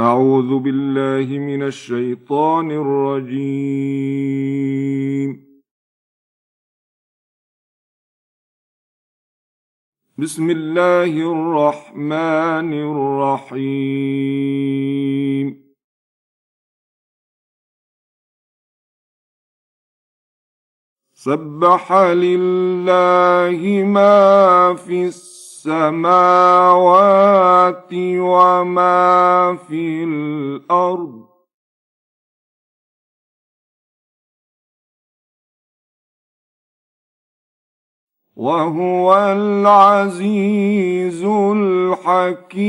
أعوذ بالله من الشيطان الرجيم. بسم الله الرحمن الرحيم. سبح لله ما في السماوات وما في الأرض. وهو العزيز الحكيم.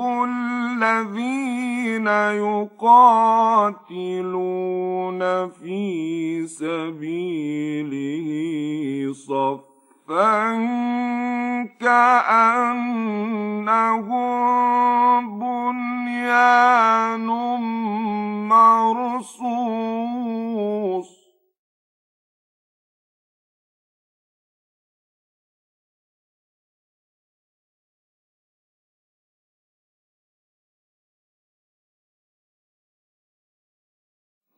الذين يقاتلون في سبيله صفا كأنهم بنيان مرصوص.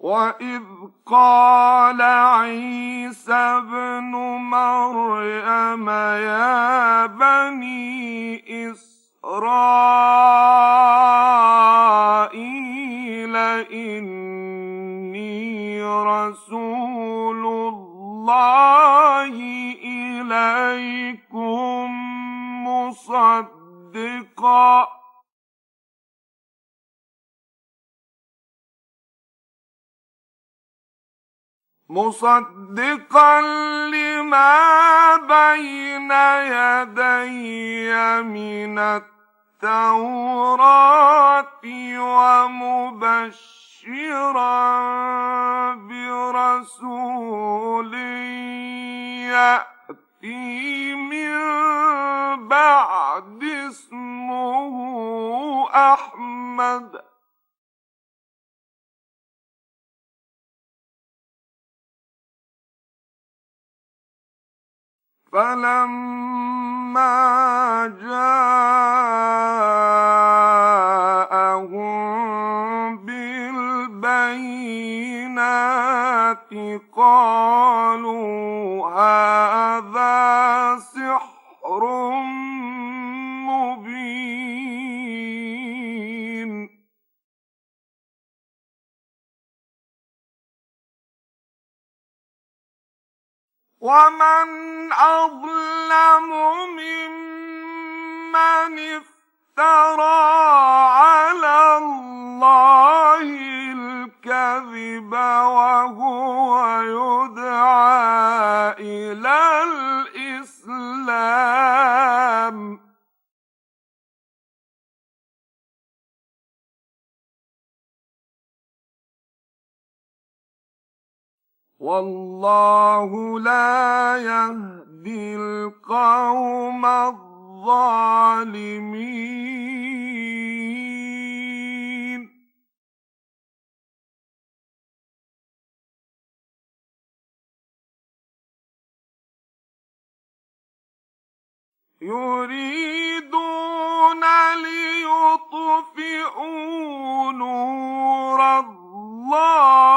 وإذ قال عيسى ابن مريم يا بني إسرائيل إني رسول الله إليكم مصدقاً. مصدقا لما بين يدي من التوراة ومبشرا برسول من بعد اسمه أحمد فلما جاءهم بالبينات قالوا هذا ومن أظلم ممن افترى على الله الكذب وهو يدعى والله لا يهدي القوم الظالمين. يريدون ليطفئوا نور الله.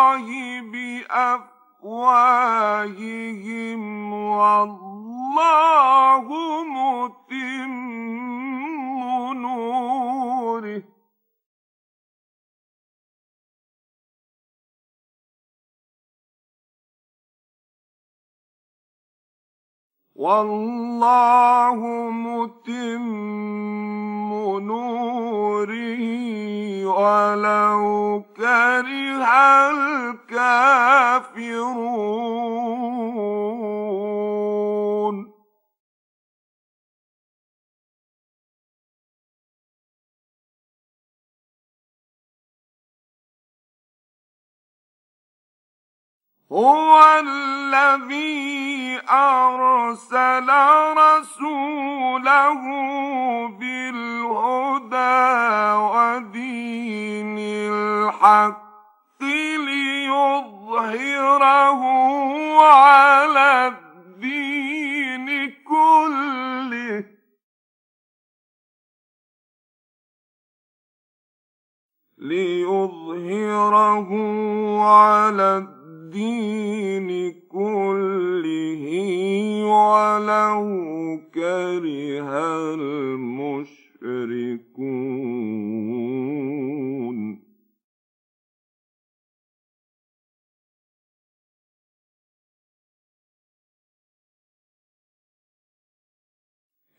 أفواههم والله متم نوره. والله متم نوره. ولو كره الكافرون هو الذي أرسل رسوله بالهدى ودين الحق ليظهره على الدين كله ليظهره على الدين كله ولو كره المشركون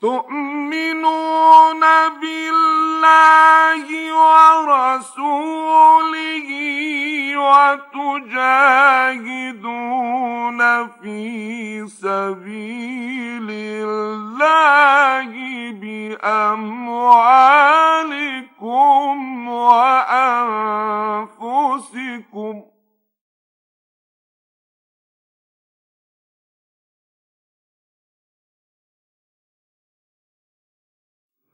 تؤمنون بالله ورسوله وتجاهدون في سبيل الله بأموالكم وأنفسكم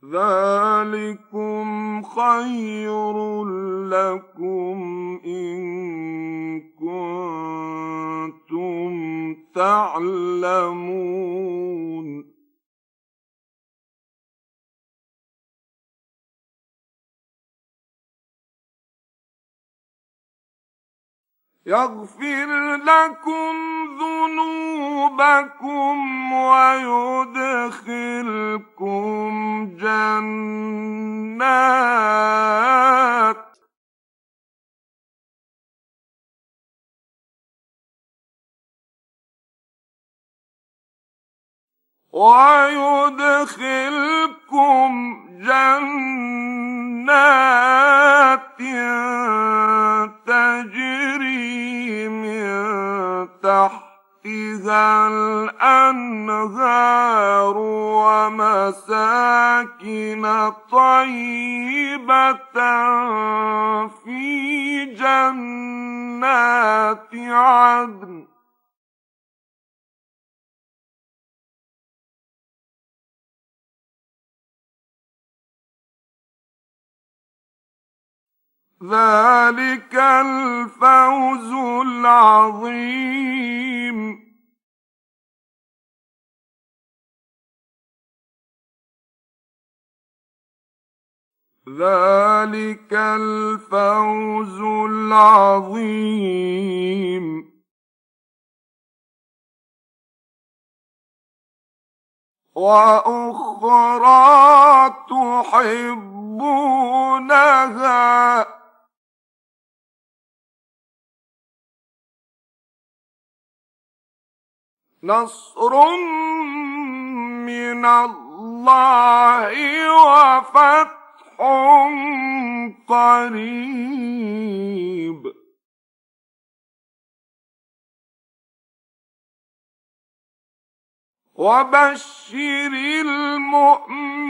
ذلكم خير لكم إن كنتم تعلمون يغفر لكم ذنوبكم ويدخلكم ويدخلكم جنات تجري من تحتها الأنهار ومساكن طيبة في جنات عدن. ذلك الفوز العظيم. ذلك الفوز العظيم. وأخرى تحبونها. نصر من الله وفتح قريب. وبشر المؤمنين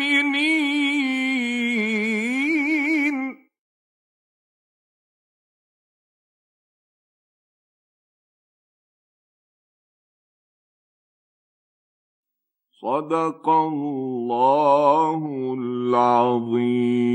صدق الله العظيم.